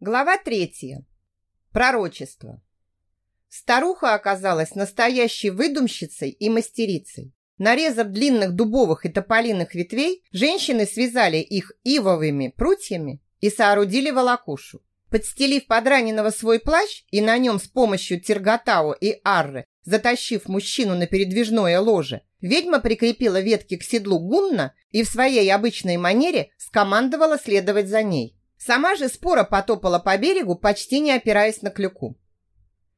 Глава третья. Пророчество. Старуха оказалась настоящей выдумщицей и мастерицей. Нарезав длинных дубовых и тополиных ветвей, женщины связали их ивовыми прутьями и соорудили волокушу. Подстелив подраненного свой плащ и на нем с помощью Терготао и Арры, затащив мужчину на передвижное ложе, ведьма прикрепила ветки к седлу гунна и в своей обычной манере скомандовала следовать за ней. Сама же спора потопала по берегу, почти не опираясь на клюку.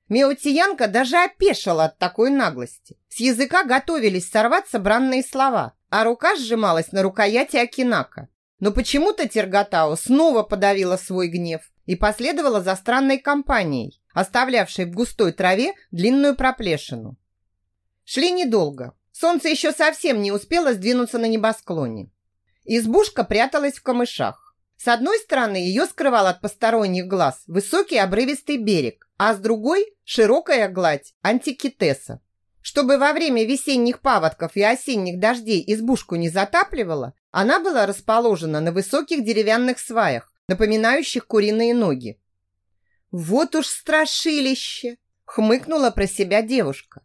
Меутиянка даже опешила от такой наглости. С языка готовились сорваться бранные слова, а рука сжималась на рукояти Акинака. Но почему-то Терготао снова подавила свой гнев и последовала за странной компанией, оставлявшей в густой траве длинную проплешину. Шли недолго. Солнце еще совсем не успело сдвинуться на небосклоне. Избушка пряталась в камышах. С одной стороны ее скрывал от посторонних глаз высокий обрывистый берег, а с другой – широкая гладь антикитеса. Чтобы во время весенних паводков и осенних дождей избушку не затапливала, она была расположена на высоких деревянных сваях, напоминающих куриные ноги. «Вот уж страшилище!» – хмыкнула про себя девушка.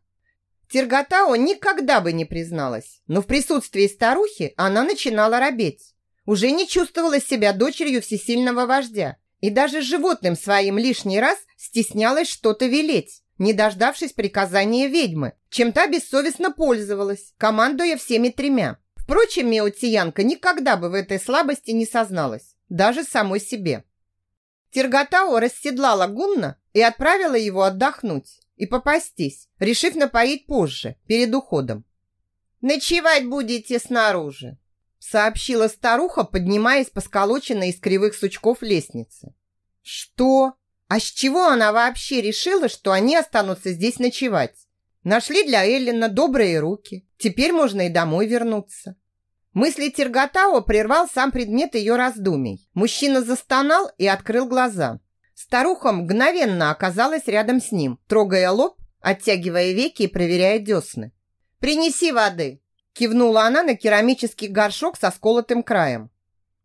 Терготао никогда бы не призналась, но в присутствии старухи она начинала робеть уже не чувствовала себя дочерью всесильного вождя и даже животным своим лишний раз стеснялась что-то велеть, не дождавшись приказания ведьмы, чем та бессовестно пользовалась, командуя всеми тремя. Впрочем, Меотиянка никогда бы в этой слабости не созналась, даже самой себе. Терготао расседлала Гунна и отправила его отдохнуть и попастись, решив напоить позже, перед уходом. «Ночевать будете снаружи», сообщила старуха, поднимаясь по сколоченной из кривых сучков лестнице. Что? А с чего она вообще решила, что они останутся здесь ночевать? Нашли для Эллина добрые руки. Теперь можно и домой вернуться. Мысли Терготао прервал сам предмет ее раздумий. Мужчина застонал и открыл глаза. Старуха мгновенно оказалась рядом с ним, трогая лоб, оттягивая веки и проверяя десны. «Принеси воды!» Кивнула она на керамический горшок со сколотым краем.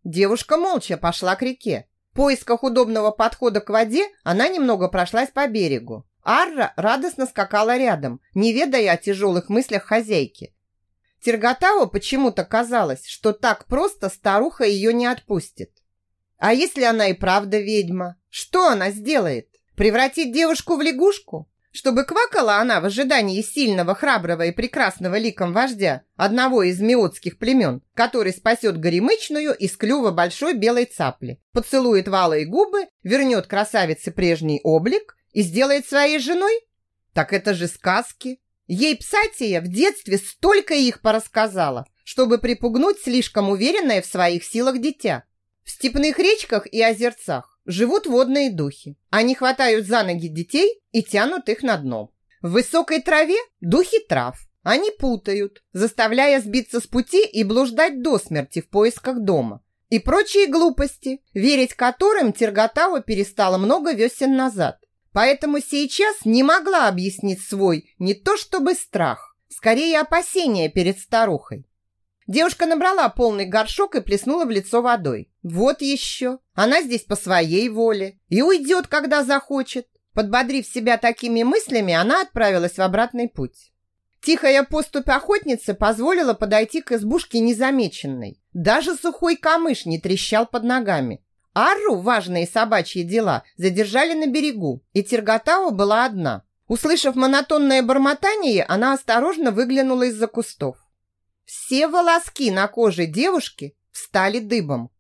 Девушка молча пошла к реке. В поисках удобного подхода к воде она немного прошлась по берегу. Арра радостно скакала рядом, не ведая о тяжелых мыслях хозяйки. Терготао почему-то казалось, что так просто старуха ее не отпустит. А если она и правда ведьма? Что она сделает? Превратит девушку в лягушку? Чтобы квакала она в ожидании сильного, храброго и прекрасного ликом вождя, одного из миотских племен, который спасет горемычную из клюва большой белой цапли, поцелует валые губы, вернет красавице прежний облик и сделает своей женой? Так это же сказки. Ей Псатия в детстве столько их порассказала, чтобы припугнуть слишком уверенное в своих силах дитя. В степных речках и озерцах живут водные духи. Они хватают за ноги детей и тянут их на дно. В высокой траве духи трав. Они путают, заставляя сбиться с пути и блуждать до смерти в поисках дома. И прочие глупости, верить которым Терготава перестала много весен назад. Поэтому сейчас не могла объяснить свой не то чтобы страх, скорее опасение перед старухой. Девушка набрала полный горшок и плеснула в лицо водой. Вот еще. Она здесь по своей воле и уйдет, когда захочет. Подбодрив себя такими мыслями, она отправилась в обратный путь. Тихая поступь охотницы позволила подойти к избушке незамеченной. Даже сухой камыш не трещал под ногами. Арру важные собачьи дела задержали на берегу, и Терготава была одна. Услышав монотонное бормотание, она осторожно выглянула из-за кустов. Все волоски на коже девушки встали дыбом.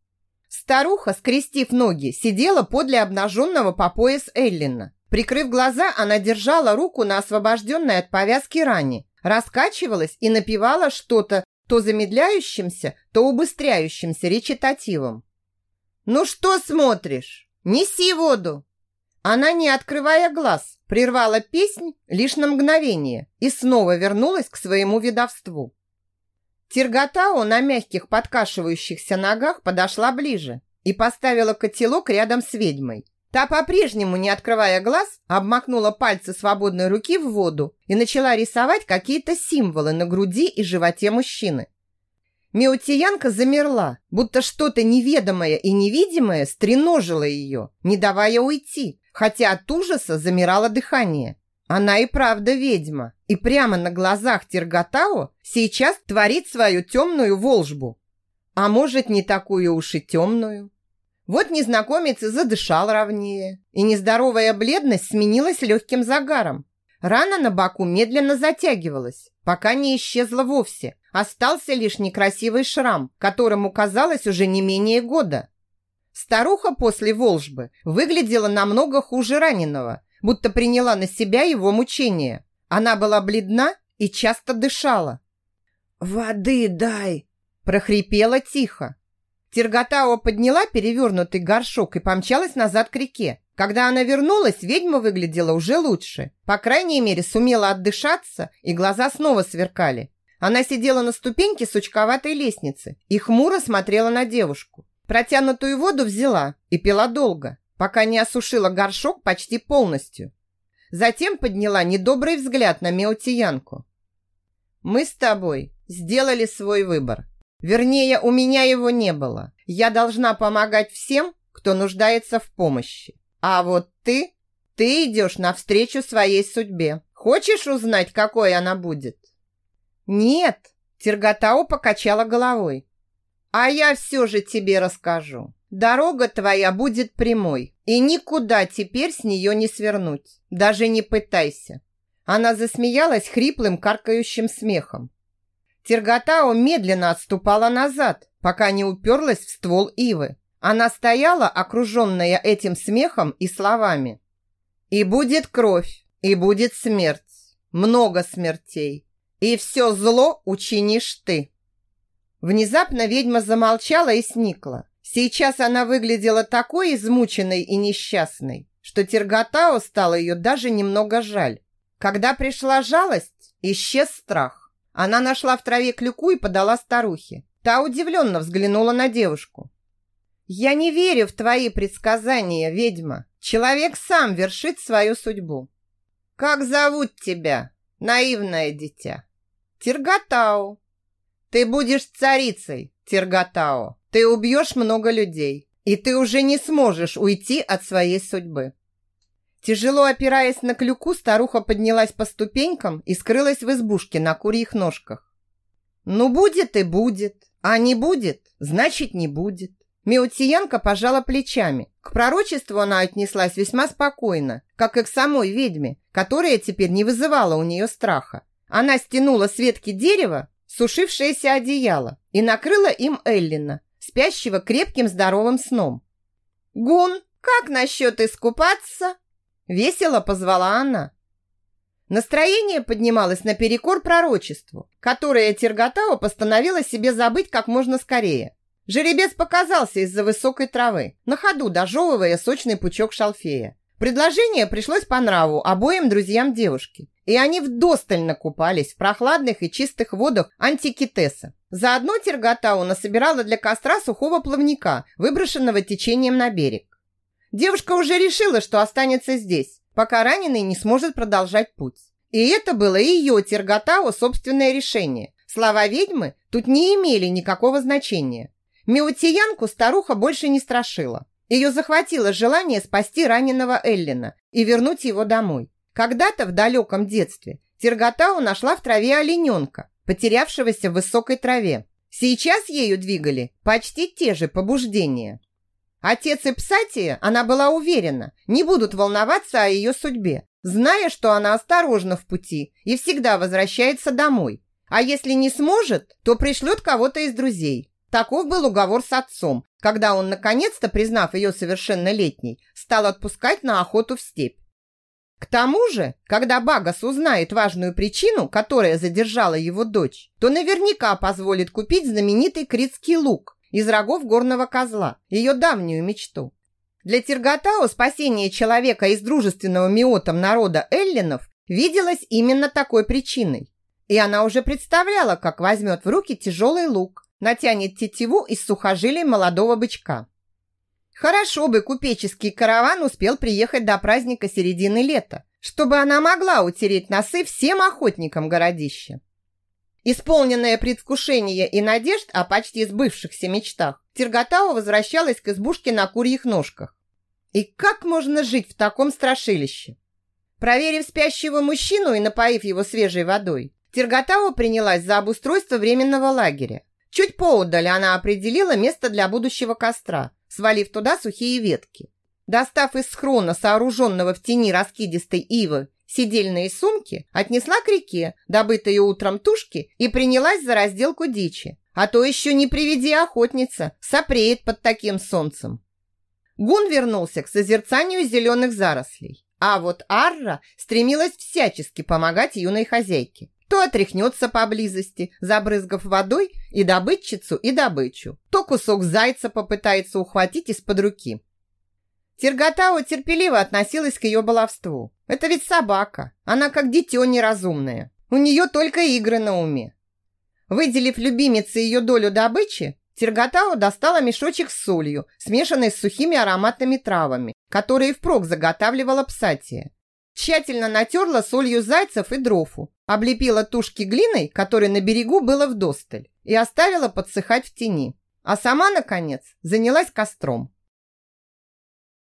Старуха, скрестив ноги, сидела подле обнаженного по пояс Эллина. Прикрыв глаза, она держала руку на освобожденной от повязки ране, раскачивалась и напевала что-то то замедляющимся, то убыстряющимся речитативом. «Ну что смотришь? Неси воду!» Она, не открывая глаз, прервала песнь лишь на мгновение и снова вернулась к своему видовству. Тиргатао на мягких подкашивающихся ногах подошла ближе и поставила котелок рядом с ведьмой. Та, по-прежнему не открывая глаз, обмакнула пальцы свободной руки в воду и начала рисовать какие-то символы на груди и животе мужчины. Меутиянка замерла, будто что-то неведомое и невидимое стреножило ее, не давая уйти, хотя от ужаса замирало дыхание. Она и правда ведьма, и прямо на глазах Терготао сейчас творит свою темную волжбу. А может, не такую уж и темную? Вот незнакомец и задышал ровнее, и нездоровая бледность сменилась легким загаром. Рана на боку медленно затягивалась, пока не исчезла вовсе. Остался лишь некрасивый шрам, которому казалось уже не менее года. Старуха после волжбы выглядела намного хуже раненого, будто приняла на себя его мучения. Она была бледна и часто дышала. «Воды дай!» – прохрипела тихо. Терготао подняла перевернутый горшок и помчалась назад к реке. Когда она вернулась, ведьма выглядела уже лучше. По крайней мере, сумела отдышаться, и глаза снова сверкали. Она сидела на ступеньке сучковатой лестницы и хмуро смотрела на девушку. Протянутую воду взяла и пила долго, пока не осушила горшок почти полностью. Затем подняла недобрый взгляд на Меутиянку. «Мы с тобой сделали свой выбор. Вернее, у меня его не было. Я должна помогать всем, кто нуждается в помощи. А вот ты, ты идешь навстречу своей судьбе. Хочешь узнать, какой она будет? Нет, Терготау покачала головой. А я все же тебе расскажу. Дорога твоя будет прямой, и никуда теперь с нее не свернуть. Даже не пытайся. Она засмеялась хриплым каркающим смехом. Терготао медленно отступала назад, пока не уперлась в ствол ивы. Она стояла, окруженная этим смехом и словами. «И будет кровь, и будет смерть, много смертей, и все зло учинишь ты». Внезапно ведьма замолчала и сникла. Сейчас она выглядела такой измученной и несчастной, что Терготао стало ее даже немного жаль. Когда пришла жалость, исчез страх. Она нашла в траве клюку и подала старухе. Та удивленно взглянула на девушку. «Я не верю в твои предсказания, ведьма. Человек сам вершит свою судьбу. Как зовут тебя, наивное дитя?» «Тиргатау». «Ты будешь царицей, Тиргатау. Ты убьешь много людей, и ты уже не сможешь уйти от своей судьбы. Тяжело опираясь на клюку, старуха поднялась по ступенькам и скрылась в избушке на курьих ножках. «Ну, будет и будет, а не будет, значит, не будет». Меутиянка пожала плечами. К пророчеству она отнеслась весьма спокойно, как и к самой ведьме, которая теперь не вызывала у нее страха. Она стянула с ветки дерева сушившееся одеяло и накрыла им Эллина, спящего крепким здоровым сном. «Гун, как насчет искупаться?» Весело позвала она. Настроение поднималось наперекор пророчеству, которое Терготао постановила себе забыть как можно скорее. Жеребец показался из-за высокой травы, на ходу дожевывая сочный пучок шалфея. Предложение пришлось по нраву обоим друзьям девушки, и они вдосталь накупались в прохладных и чистых водах антикитеса. Заодно Терготау насобирала для костра сухого плавника, выброшенного течением на берег. Девушка уже решила, что останется здесь, пока раненый не сможет продолжать путь. И это было ее Терготао собственное решение. Слова ведьмы тут не имели никакого значения. Меутиянку старуха больше не страшила. Ее захватило желание спасти раненого Эллина и вернуть его домой. Когда-то в далеком детстве Терготау нашла в траве олененка, потерявшегося в высокой траве. Сейчас ею двигали почти те же побуждения. Отец и Псатия, она была уверена, не будут волноваться о ее судьбе, зная, что она осторожна в пути и всегда возвращается домой. А если не сможет, то пришлет кого-то из друзей. Таков был уговор с отцом, когда он, наконец-то, признав ее совершеннолетней, стал отпускать на охоту в степь. К тому же, когда Багас узнает важную причину, которая задержала его дочь, то наверняка позволит купить знаменитый критский лук, из рогов горного козла, ее давнюю мечту. Для Тиргатау спасение человека из дружественного миотом народа эллинов виделось именно такой причиной. И она уже представляла, как возьмет в руки тяжелый лук, натянет тетиву из сухожилий молодого бычка. Хорошо бы купеческий караван успел приехать до праздника середины лета, чтобы она могла утереть носы всем охотникам городища. Исполненное предвкушение и надежд о почти сбывшихся мечтах, Терготава возвращалась к избушке на курьих ножках. И как можно жить в таком страшилище? Проверив спящего мужчину и напоив его свежей водой, Терготава принялась за обустройство временного лагеря. Чуть поудаль она определила место для будущего костра, свалив туда сухие ветки. Достав из схрона, сооруженного в тени раскидистой ивы, сидельные сумки, отнесла к реке, добытые утром тушки, и принялась за разделку дичи. А то еще не приведи охотница, сопреет под таким солнцем. Гун вернулся к созерцанию зеленых зарослей. А вот Арра стремилась всячески помогать юной хозяйке. То отряхнется поблизости, забрызгав водой и добытчицу, и добычу. То кусок зайца попытается ухватить из-под руки. Терготау терпеливо относилась к ее баловству. Это ведь собака. Она как дитё неразумное. У нее только игры на уме. Выделив любимице ее долю добычи, Терготау достала мешочек с солью, смешанной с сухими ароматными травами, которые впрок заготавливала псатия. Тщательно натерла солью зайцев и дрофу, облепила тушки глиной, которой на берегу было вдосталь, и оставила подсыхать в тени. А сама, наконец, занялась костром.